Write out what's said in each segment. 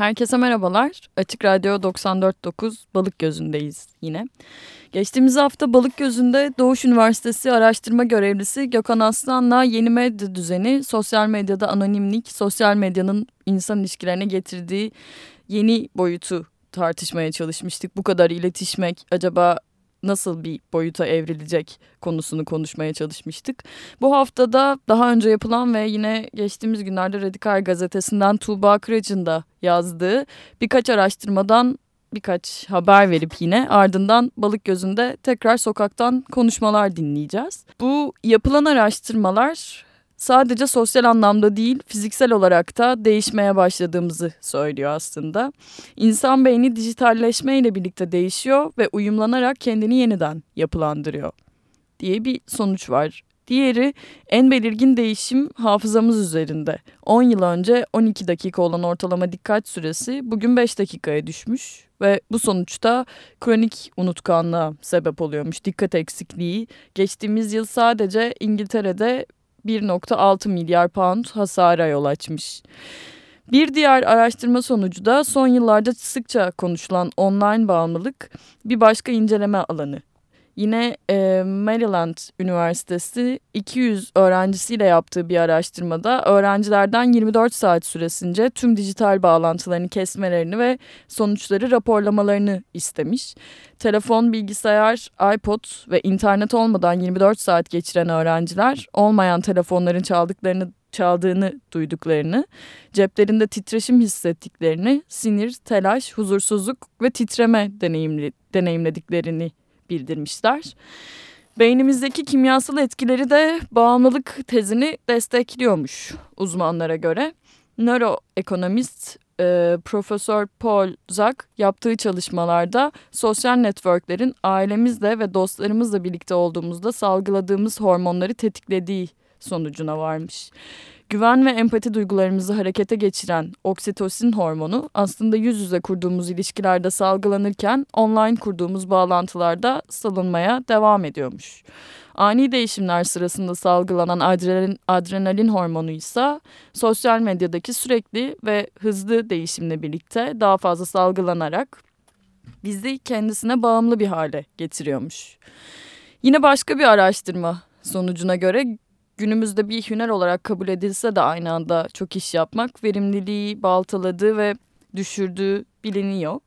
Herkese merhabalar. Açık Radyo 94.9 Balık Gözü'ndeyiz yine. Geçtiğimiz hafta Balık Gözü'nde Doğuş Üniversitesi araştırma görevlisi Gökhan Aslan'la yeni medya düzeni, sosyal medyada anonimlik, sosyal medyanın insan ilişkilerine getirdiği yeni boyutu tartışmaya çalışmıştık. Bu kadar iletişmek acaba nasıl bir boyuta evrilecek konusunu konuşmaya çalışmıştık. Bu haftada daha önce yapılan ve yine geçtiğimiz günlerde Radikal Gazetesi'nden Tuğba Kırac'ın da yazdığı birkaç araştırmadan birkaç haber verip yine ardından balık gözünde tekrar sokaktan konuşmalar dinleyeceğiz. Bu yapılan araştırmalar sadece sosyal anlamda değil fiziksel olarak da değişmeye başladığımızı söylüyor aslında. İnsan beyni dijitalleşme ile birlikte değişiyor ve uyumlanarak kendini yeniden yapılandırıyor diye bir sonuç var. Diğeri en belirgin değişim hafızamız üzerinde. 10 yıl önce 12 dakika olan ortalama dikkat süresi bugün 5 dakikaya düşmüş ve bu sonuçta kronik unutkanlığa sebep oluyormuş. Dikkat eksikliği geçtiğimiz yıl sadece İngiltere'de 1.6 milyar pound hasara yol açmış. Bir diğer araştırma sonucu da son yıllarda sıkça konuşulan online bağımlılık bir başka inceleme alanı. Yine e, Maryland Üniversitesi 200 öğrencisiyle yaptığı bir araştırmada öğrencilerden 24 saat süresince tüm dijital bağlantılarını kesmelerini ve sonuçları raporlamalarını istemiş. Telefon, bilgisayar, iPod ve internet olmadan 24 saat geçiren öğrenciler olmayan telefonların çaldıklarını çaldığını duyduklarını, ceplerinde titreşim hissettiklerini, sinir, telaş, huzursuzluk ve titreme deneyimli, deneyimlediklerini bildirmişler. Beynimizdeki kimyasal etkileri de bağımlılık tezini destekliyormuş uzmanlara göre. Nöroekonomist e, Profesör Paul Zak yaptığı çalışmalarda sosyal networklerin ailemizle ve dostlarımızla birlikte olduğumuzda salgıladığımız hormonları tetiklediği sonucuna varmış. Güven ve empati duygularımızı harekete geçiren oksitosin hormonu aslında yüz yüze kurduğumuz ilişkilerde salgılanırken online kurduğumuz bağlantılarda salınmaya devam ediyormuş. Ani değişimler sırasında salgılanan adrenalin, adrenalin hormonu ise sosyal medyadaki sürekli ve hızlı değişimle birlikte daha fazla salgılanarak bizi kendisine bağımlı bir hale getiriyormuş. Yine başka bir araştırma sonucuna göre günümüzde bir hüner olarak kabul edilse de aynı anda çok iş yapmak verimliliği baltaladığı ve düşürdüğü biliniyor.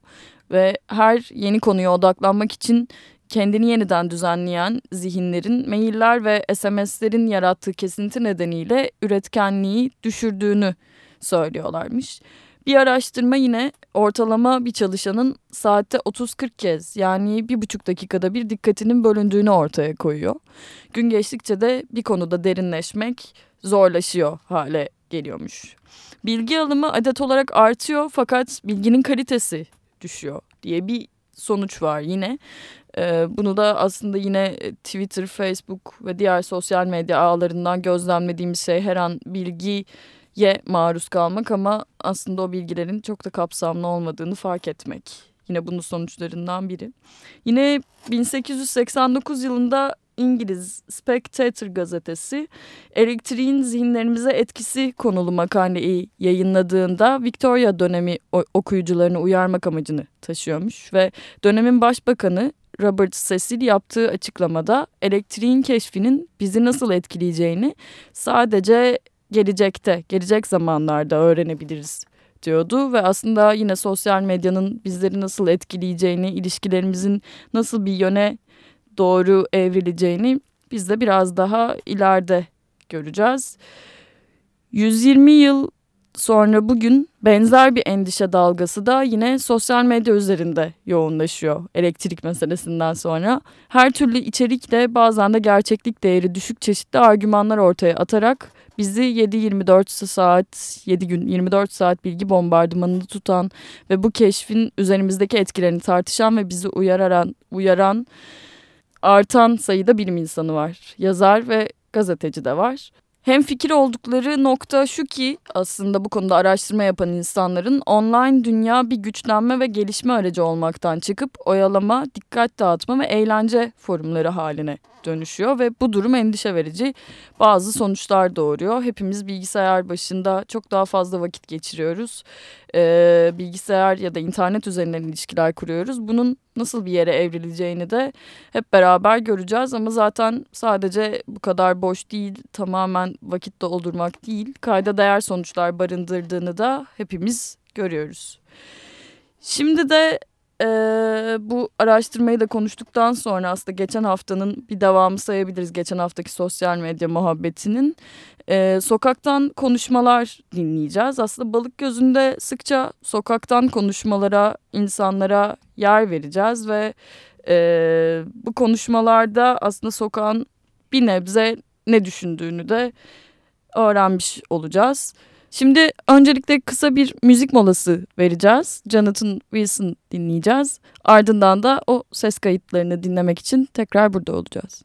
Ve her yeni konuya odaklanmak için kendini yeniden düzenleyen zihinlerin mailler ve SMS'lerin yarattığı kesinti nedeniyle üretkenliği düşürdüğünü söylüyorlarmış. Bir araştırma yine ortalama bir çalışanın saatte 30-40 kez yani bir buçuk dakikada bir dikkatinin bölündüğünü ortaya koyuyor. Gün geçtikçe de bir konuda derinleşmek zorlaşıyor hale geliyormuş. Bilgi alımı adet olarak artıyor fakat bilginin kalitesi düşüyor diye bir sonuç var yine. Ee, bunu da aslında yine Twitter, Facebook ve diğer sosyal medya ağlarından gözlemlediğimiz şey her an bilgi ye maruz kalmak ama aslında o bilgilerin çok da kapsamlı olmadığını fark etmek. Yine bunun sonuçlarından biri. Yine 1889 yılında İngiliz Spectator gazetesi elektriğin zihinlerimize etkisi konulu makaleyi yayınladığında Victoria dönemi okuyucularını uyarmak amacını taşıyormuş ve dönemin başbakanı Robert Cecil yaptığı açıklamada elektriğin keşfinin bizi nasıl etkileyeceğini sadece gelecekte, gelecek zamanlarda öğrenebiliriz diyordu ve aslında yine sosyal medyanın bizleri nasıl etkileyeceğini, ilişkilerimizin nasıl bir yöne doğru evrileceğini biz de biraz daha ileride göreceğiz. 120 yıl sonra bugün benzer bir endişe dalgası da yine sosyal medya üzerinde yoğunlaşıyor elektrik meselesinden sonra. Her türlü içerikle bazen de gerçeklik değeri düşük çeşitli argümanlar ortaya atarak bizi 7-24 saat, 7 gün 24 saat bilgi bombardımanında tutan ve bu keşfin üzerimizdeki etkilerini tartışan ve bizi uyaran, uyaran artan sayıda bilim insanı var. Yazar ve gazeteci de var. Hem fikir oldukları nokta şu ki aslında bu konuda araştırma yapan insanların online dünya bir güçlenme ve gelişme aracı olmaktan çıkıp oyalama, dikkat dağıtma ve eğlence forumları haline dönüşüyor ve bu durum endişe verici bazı sonuçlar doğuruyor. Hepimiz bilgisayar başında çok daha fazla vakit geçiriyoruz. Ee, bilgisayar ya da internet üzerinden ilişkiler kuruyoruz. Bunun nasıl bir yere evrileceğini de hep beraber göreceğiz ama zaten sadece bu kadar boş değil tamamen vakit doldurmak değil kayda değer sonuçlar barındırdığını da hepimiz görüyoruz. Şimdi de e, bu araştırmayı da konuştuktan sonra aslında geçen haftanın bir devamı sayabiliriz. Geçen haftaki sosyal medya muhabbetinin e, sokaktan konuşmalar dinleyeceğiz. Aslında balık gözünde sıkça sokaktan konuşmalara, insanlara yer vereceğiz ve e, bu konuşmalarda aslında sokağın bir nebze ne düşündüğünü de öğrenmiş olacağız. Şimdi öncelikle kısa bir müzik molası vereceğiz. Jonathan Wilson dinleyeceğiz. Ardından da o ses kayıtlarını dinlemek için tekrar burada olacağız.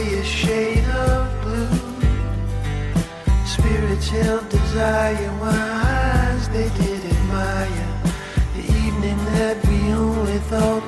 gray, a shade of blue. Spirits held desire, wise they did admire the evening that we only thought.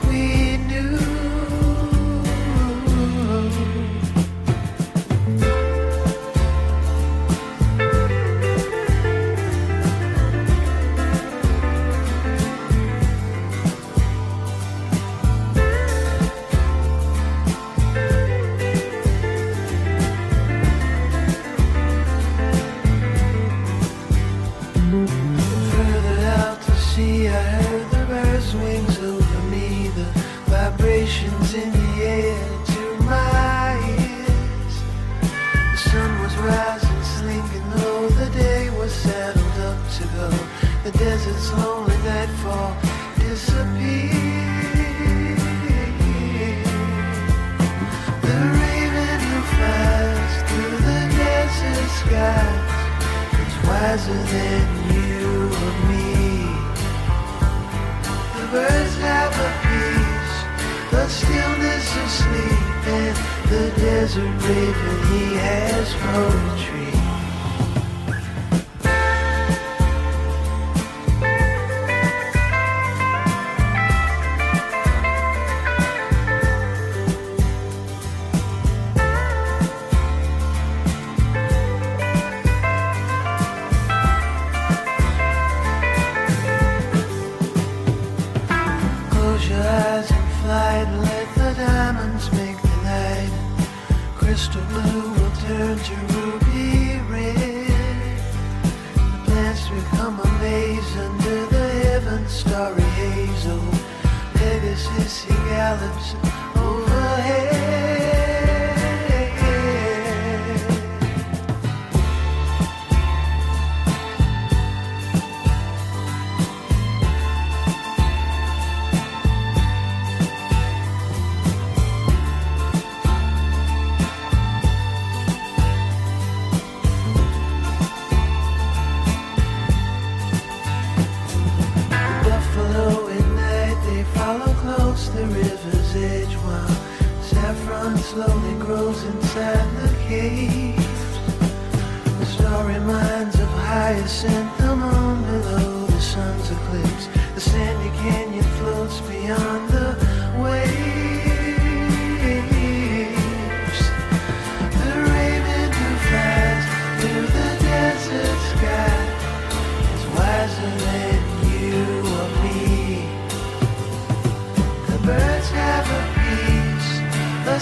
the desert's lonely nightfall disappears. The raven who flies through the desert skies is wiser than you or me. The birds have a peace, the stillness of sleep, and the desert raven he has poetry.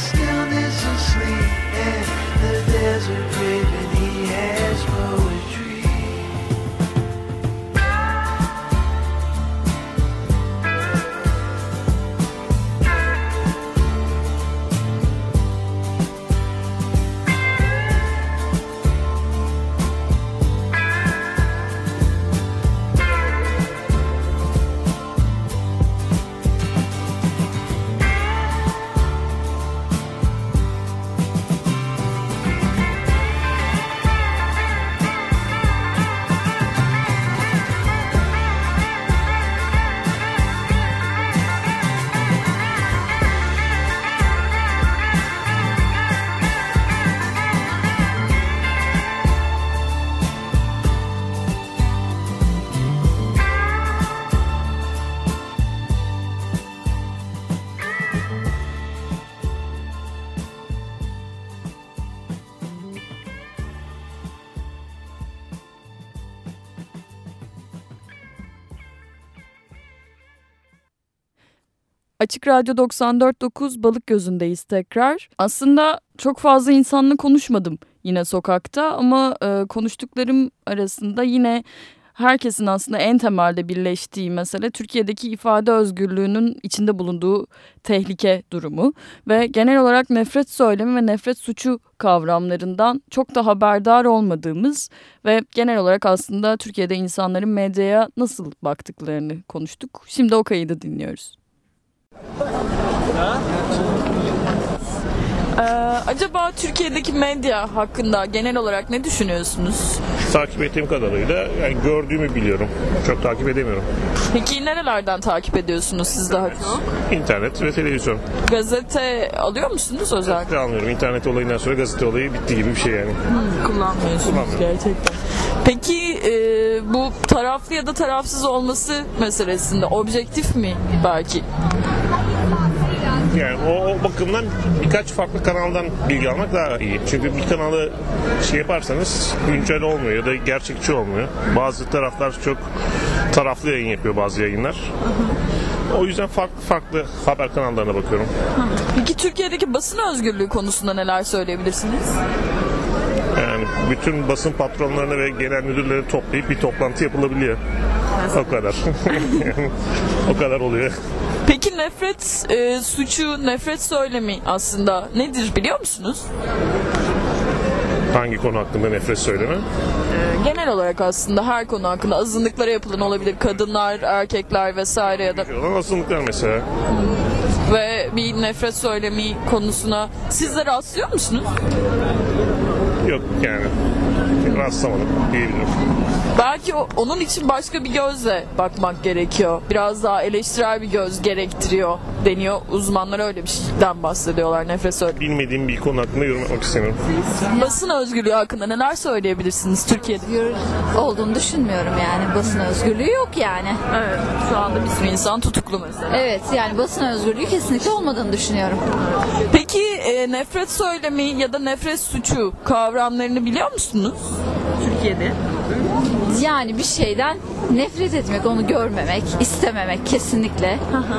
still this Açık Radyo 94.9 Balık Gözü'ndeyiz tekrar. Aslında çok fazla insanla konuşmadım yine sokakta ama e, konuştuklarım arasında yine herkesin aslında en temelde birleştiği mesele Türkiye'deki ifade özgürlüğünün içinde bulunduğu tehlike durumu ve genel olarak nefret söylemi ve nefret suçu kavramlarından çok da haberdar olmadığımız ve genel olarak aslında Türkiye'de insanların medyaya nasıl baktıklarını konuştuk. Şimdi o kaydı dinliyoruz. 자. Ee, acaba Türkiye'deki medya hakkında genel olarak ne düşünüyorsunuz? Takip ettiğim kadarıyla yani gördüğümü biliyorum. Çok takip edemiyorum. Peki nerelerden takip ediyorsunuz siz daha çok? İnternet ve televizyon. Gazete alıyor musunuz özellikle? Anlıyorum. İnternet olayından sonra gazete olayı bitti gibi bir şey yani. Kullanmıyorsunuz Kullanmıyorum. gerçekten. Peki e, bu taraflı ya da tarafsız olması meselesinde objektif mi belki? Yani o, o bakımdan birkaç farklı kanaldan bilgi almak daha iyi. Çünkü bir kanalı şey yaparsanız güncel olmuyor ya da gerçekçi olmuyor. Bazı taraflar çok taraflı yayın yapıyor bazı yayınlar. O yüzden farklı farklı haber kanallarına bakıyorum. Peki Türkiye'deki basın özgürlüğü konusunda neler söyleyebilirsiniz? Yani bütün basın patronlarını ve genel müdürleri toplayıp bir toplantı yapılabiliyor. O kadar. O kadar oluyor. Peki nefret e, suçu, nefret söylemi aslında nedir biliyor musunuz? Hangi konu hakkında nefret söyleme? Genel olarak aslında her konu hakkında azınlıklara yapılan olabilir. Kadınlar, erkekler vesaire ya da Olan azınlıklar mesela. ve bir nefret söylemi konusuna siz de rastlıyor musunuz? Yok yani. Rastlamadım diyebilirim. Belki o- onun için başka bir gözle bakmak gerekiyor. Biraz daha eleştirel bir göz gerektiriyor deniyor. Uzmanlar öyle bir şeyden bahsediyorlar nefret söylemi. Bilmediğim bir konu hakkında yorum yapmak istemiyorum. Basın özgürlüğü hakkında neler söyleyebilirsiniz Türkiye'de? özgür olduğunu düşünmüyorum yani. Basın özgürlüğü yok yani. Evet, şu anda bir sürü insan tutuklu mesela. Evet yani basın özgürlüğü kesinlikle olmadığını düşünüyorum. Peki e, nefret söylemi ya da nefret suçu kavramlarını biliyor musunuz? Türkiye'de. Yani bir şeyden nefret etmek, onu görmemek, istememek kesinlikle.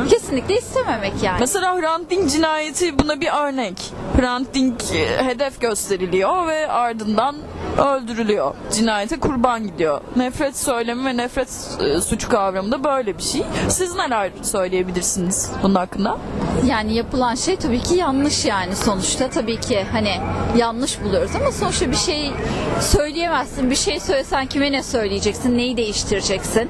Kesinlikle istememek yani. Mesela Hrant Dink cinayeti buna bir örnek. Hrant Dink e, hedef gösteriliyor ve ardından öldürülüyor. Cinayete kurban gidiyor. Nefret söylemi ve nefret e, suçu kavramı da böyle bir şey. Siz neler söyleyebilirsiniz bunun hakkında? Yani yapılan şey tabii ki yanlış yani sonuçta tabii ki hani yanlış buluyoruz ama sonuçta bir şey söyleyemezsin. Bir şey söylesen kime ne söyleyeceksin, neyi değiştireceksin?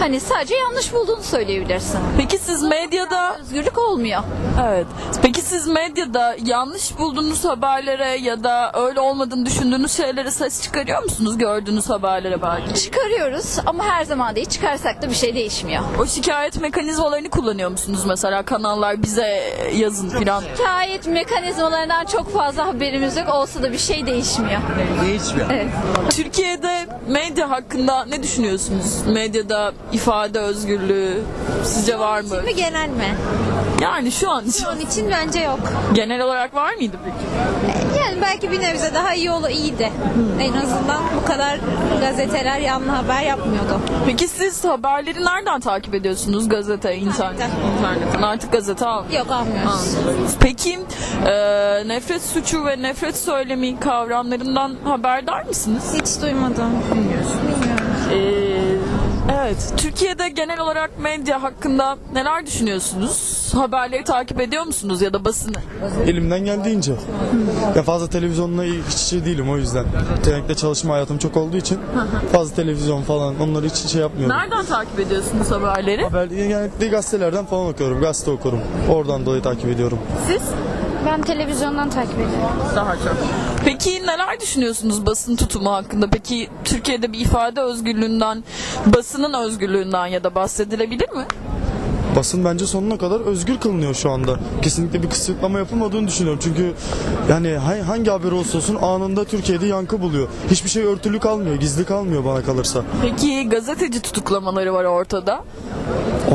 Hani sadece yanlış bulduğunu söyleyebilirsin. Peki siz medyada Özgürlük olmuyor. Evet. Peki siz medyada yanlış bulduğunuz haberlere ya da öyle olmadığını düşündüğünüz şeylere ses çıkarıyor musunuz gördüğünüz haberlere belki? Çıkarıyoruz ama her zaman değil çıkarsak da bir şey değişmiyor. O şikayet mekanizmalarını kullanıyor musunuz mesela kanallar bize yazın filan. Şikayet mekanizmalarından çok fazla haberimiz yok. Olsa da bir şey değişmiyor. Değişmiyor. Türkiye'de medya hakkında ne düşünüyorsunuz? Medyada ifade özgürlüğü sizce var mı? mi genel mi? Yani şu an için. Onun için bence yok. Genel olarak var mıydı peki? Yani belki bir nebze daha iyi olur iyiydi. En azından bu kadar gazeteler yanlı haber yapmıyordu. Peki siz haberleri nereden takip ediyorsunuz? Gazete, internet? İnternetten. Artık gazete al. Yok almıyoruz. Peki e, nefret suçu ve nefret söylemi kavramlarından haberdar mısınız? Hiç duymadım. Bilmiyorum. E, evet. Türkiye'de genel olarak medya hakkında neler düşünüyorsunuz? Haberleri takip ediyor musunuz ya da basını? Elimden geldiğince. Ya fazla televizyonla hiç şey değilim o yüzden. Genellikle çalışma hayatım çok olduğu için fazla televizyon falan onları hiç şey yapmıyorum. Nereden takip ediyorsunuz haberleri? Haber, genellikle gazetelerden falan okuyorum. Gazete okurum. Oradan dolayı takip ediyorum. Siz? Ben televizyondan takip ediyorum. Daha çok. Peki neler düşünüyorsunuz basın tutumu hakkında? Peki Türkiye'de bir ifade özgürlüğünden, basının özgürlüğünden ya da bahsedilebilir mi? Basın bence sonuna kadar özgür kılınıyor şu anda. Kesinlikle bir kısıtlama yapılmadığını düşünüyorum. Çünkü yani ha- hangi haber olsa olsun anında Türkiye'de yankı buluyor. Hiçbir şey örtülü kalmıyor, gizli kalmıyor bana kalırsa. Peki gazeteci tutuklamaları var ortada.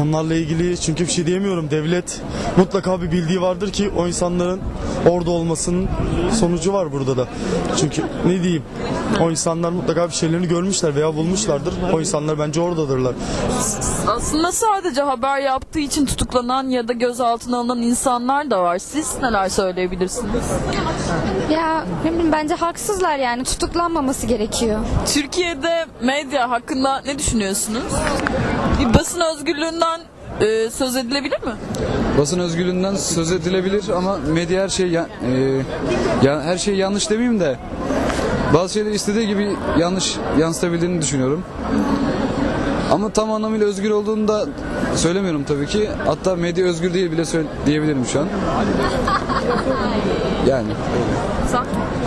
Onlarla ilgili çünkü bir şey diyemiyorum. Devlet mutlaka bir bildiği vardır ki o insanların orada olmasının sonucu var burada da. Çünkü ne diyeyim? O insanlar mutlaka bir şeylerini görmüşler veya bulmuşlardır. O insanlar bence oradadırlar. Aslında sadece haber yaptığı için tutuklanan ya da gözaltına alınan insanlar da var. Siz neler söyleyebilirsiniz? Ya ne bileyim bence haksızlar yani tutuklanmaması gerekiyor. Türkiye'de medya hakkında ne düşünüyorsunuz? Bir basın özgürlüğünden e, söz edilebilir mi? Basın özgürlüğünden söz edilebilir ama medya her şey ya, e, ya- her şey yanlış demeyeyim de bazı şeyleri istediği gibi yanlış yansıtabildiğini düşünüyorum. Ama tam anlamıyla özgür olduğunu da söylemiyorum tabii ki. Hatta medya özgür değil bile diyebilirim şu an. Yani.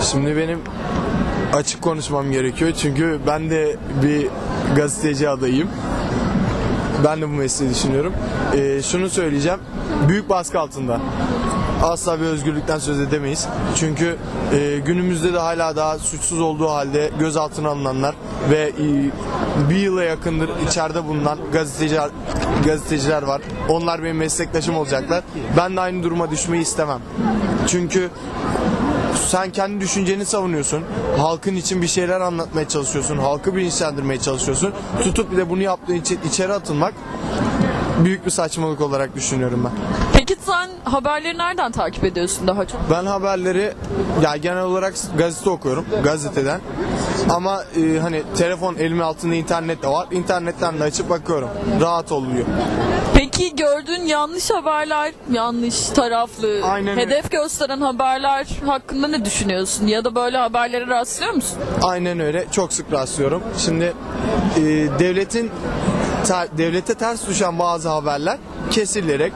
Şimdi benim açık konuşmam gerekiyor çünkü ben de bir gazeteci adayım. Ben de bu mesleği düşünüyorum. Ee, şunu söyleyeceğim. Büyük baskı altında. Asla bir özgürlükten söz edemeyiz. Çünkü e, günümüzde de hala daha suçsuz olduğu halde gözaltına alınanlar ve e, bir yıla yakındır içeride bulunan gazeteciler gazeteciler var. Onlar benim meslektaşım olacaklar. Ben de aynı duruma düşmeyi istemem. Çünkü sen kendi düşünceni savunuyorsun. Halkın için bir şeyler anlatmaya çalışıyorsun. Halkı bilinçlendirmeye çalışıyorsun. Tutup bir de bunu yaptığın için içeri atılmak büyük bir saçmalık olarak düşünüyorum ben. Peki sen haberleri nereden takip ediyorsun daha çok? Ben haberleri ya genel olarak gazete okuyorum gazeteden. Ama e, hani telefon elimin altında internet de var. İnternetten de açıp bakıyorum. Rahat oluyor. Peki gördüğün yanlış haberler, yanlış taraflı, Aynen öyle. hedef gösteren haberler hakkında ne düşünüyorsun? Ya da böyle haberlere rastlıyor musun? Aynen öyle. Çok sık rastlıyorum. Şimdi e, devletin ter- devlete ters düşen bazı haberler kesilerek,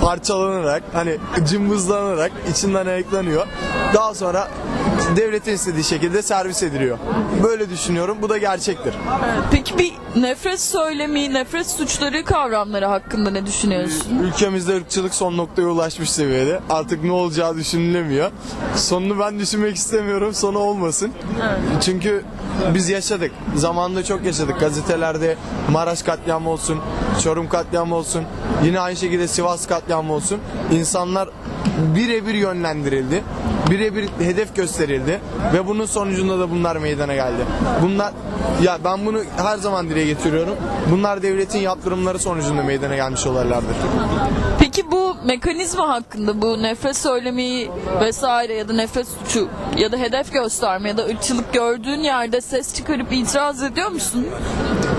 parçalanarak, hani cımbızlanarak içinden ayıklanıyor. Daha sonra devletin istediği şekilde servis ediliyor. Böyle düşünüyorum. Bu da gerçektir. Peki bir nefret söylemi, nefret suçları kavramları hakkında ne düşünüyorsun? Ülkemizde ırkçılık son noktaya ulaşmış seviyede. Artık ne olacağı düşünülemiyor. Sonunu ben düşünmek istemiyorum. Sonu olmasın. Çünkü biz yaşadık. Zamanında çok yaşadık. Gazetelerde Maraş katliamı olsun, Çorum katliamı olsun, yine aynı şekilde Sivas katliamı olsun. İnsanlar birebir yönlendirildi. Birebir hedef gösterildi ve bunun sonucunda da bunlar meydana geldi. Bunlar ya ben bunu her zaman dile getiriyorum. Bunlar devletin yaptırımları sonucunda meydana gelmiş olaylardır. Peki bu mekanizma hakkında bu nefret söylemi vesaire ya da nefret suçu ya da hedef gösterme ya da ırkçılık gördüğün yerde ses çıkarıp itiraz ediyor musun?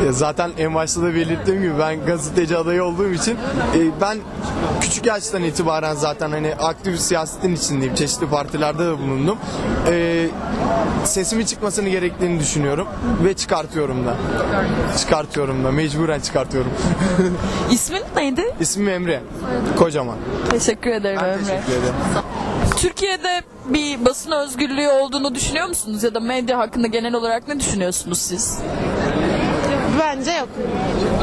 Ya Zaten en başta da belirttiğim gibi ben gazeteci adayı olduğum için e, ben küçük yaştan itibaren zaten hani aktif siyasetin içindeyim. Çeşitli partilerde de bulundum. E, sesimin çıkmasını gerektiğini düşünüyorum ve çıkartıyorum da. Çıkartıyorum da. Mecburen çıkartıyorum. İsmin neydi? İsmim Emre. Kocaman. Teşekkür ederim Ben Emre. teşekkür ederim. Türkiye'de bir basın özgürlüğü olduğunu düşünüyor musunuz ya da medya hakkında genel olarak ne düşünüyorsunuz siz? Bence yok.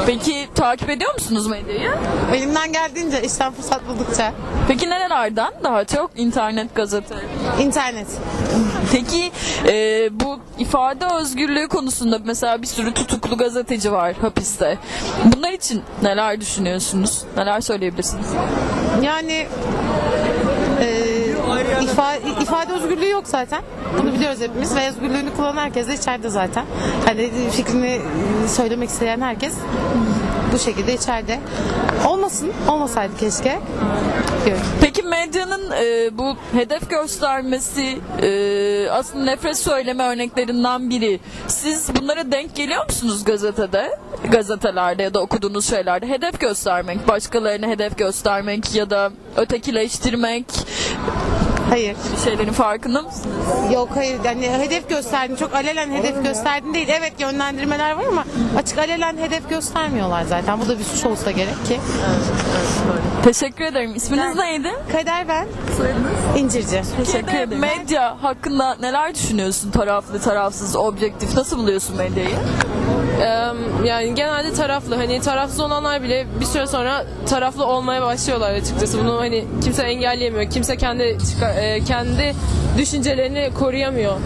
Peki takip ediyor musunuz medyayı? Elimden geldiğince işten fırsat buldukça. Peki nerelerden daha çok? internet, gazete. İnternet. Peki e, bu ifade özgürlüğü konusunda mesela bir sürü tutuklu gazeteci var hapiste. Bunlar için neler düşünüyorsunuz? Neler söyleyebilirsiniz? Yani ifade, ifade özgürlüğü yok zaten. Bunu biliyoruz hepimiz ve özgürlüğünü kullanan herkes de içeride zaten. Hani fikrini söylemek isteyen herkes bu şekilde içeride. Olmasın, olmasaydı keşke. Peki medyanın e, bu hedef göstermesi e, aslında nefret söyleme örneklerinden biri. Siz bunlara denk geliyor musunuz gazetede? Gazetelerde ya da okuduğunuz şeylerde hedef göstermek, başkalarına hedef göstermek ya da ötekileştirmek Hayır. bir şeylerin farkında mısınız? Yok hayır yani hedef gösterdin çok alelen hedef gösterdin değil evet yönlendirmeler var ama açık alelen hedef göstermiyorlar zaten bu da bir suç olsa gerek ki. Teşekkür ederim. İsminiz neydi? Kader ben. İncirci. Teşekkür ederim. Medya hakkında neler düşünüyorsun? Taraflı, tarafsız, objektif. Nasıl buluyorsun medyayı? Yani genelde taraflı. Hani tarafsız olanlar bile bir süre sonra taraflı olmaya başlıyorlar açıkçası. Bunu hani kimse engelleyemiyor. Kimse kendi e, kendi düşüncelerini koruyamıyor.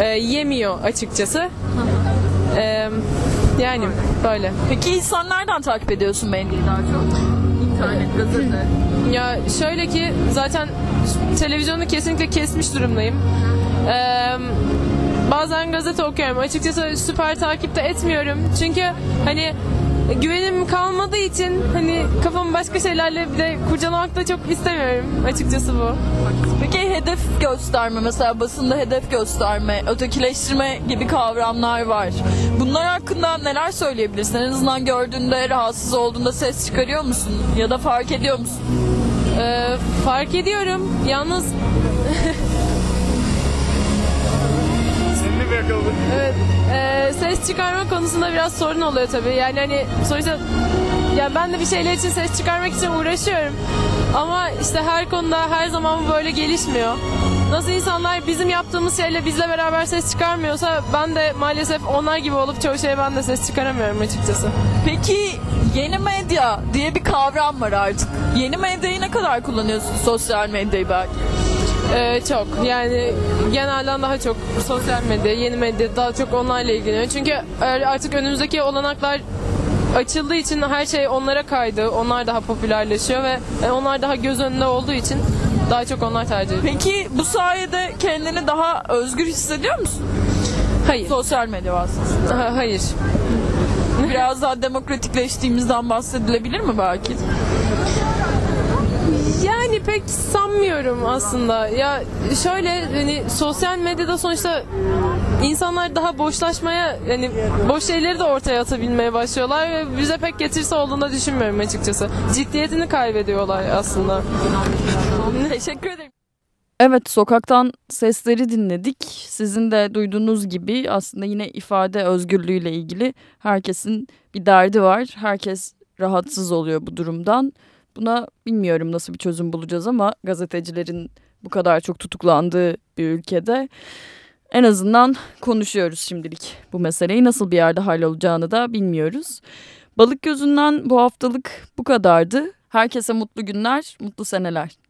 E, yemiyor açıkçası. Yani böyle. Peki insan nereden takip ediyorsun medyayı daha çok? İnternet, gazete. Ya şöyle ki zaten televizyonu kesinlikle kesmiş durumdayım. Ee, bazen gazete okuyorum. Açıkçası süper takipte etmiyorum. Çünkü hani güvenim kalmadığı için hani kafamı başka şeylerle bir de kurcalamak da çok istemiyorum. Açıkçası bu. Peki hedef gösterme mesela basında hedef gösterme, ötekileştirme gibi kavramlar var. Bunlar hakkında neler söyleyebilirsin? En azından gördüğünde, rahatsız olduğunda ses çıkarıyor musun? Ya da fark ediyor musun? Ee, fark ediyorum. Yalnız Yakaladık? Evet. Ee, ses çıkarma konusunda biraz sorun oluyor tabii. Yani hani sonuçta ya ben de bir şeyler için ses çıkarmak için uğraşıyorum. Ama işte her konuda her zaman bu böyle gelişmiyor. Nasıl insanlar bizim yaptığımız şeyle bizle beraber ses çıkarmıyorsa ben de maalesef onlar gibi olup çoğu şeye ben de ses çıkaramıyorum açıkçası. Peki yeni medya diye bir kavram var artık. Yeni medyayı ne kadar kullanıyorsun sosyal medyayı belki? Ee, çok yani genelden daha çok sosyal medya, yeni medya daha çok onlarla ilgileniyor. Çünkü artık önümüzdeki olanaklar açıldığı için her şey onlara kaydı. Onlar daha popülerleşiyor ve e, onlar daha göz önünde olduğu için daha çok onlar tercih ediliyor. Peki bu sayede kendini daha özgür hissediyor musun? Hayır. Sosyal medya vasıtasıyla. Ha- Hayır. Biraz daha demokratikleştiğimizden bahsedilebilir mi belki? Yani pek sanmıyorum aslında. Ya şöyle hani sosyal medyada sonuçta insanlar daha boşlaşmaya yani boş şeyleri de ortaya atabilmeye başlıyorlar ve bize pek getirisi olduğunu düşünmüyorum açıkçası. Ciddiyetini kaybediyorlar aslında. Teşekkür ederim. Evet sokaktan sesleri dinledik. Sizin de duyduğunuz gibi aslında yine ifade özgürlüğüyle ilgili herkesin bir derdi var. Herkes rahatsız oluyor bu durumdan. Buna bilmiyorum nasıl bir çözüm bulacağız ama gazetecilerin bu kadar çok tutuklandığı bir ülkede en azından konuşuyoruz şimdilik. Bu meseleyi nasıl bir yerde hallolacağını da bilmiyoruz. Balık gözünden bu haftalık bu kadardı. Herkese mutlu günler, mutlu seneler.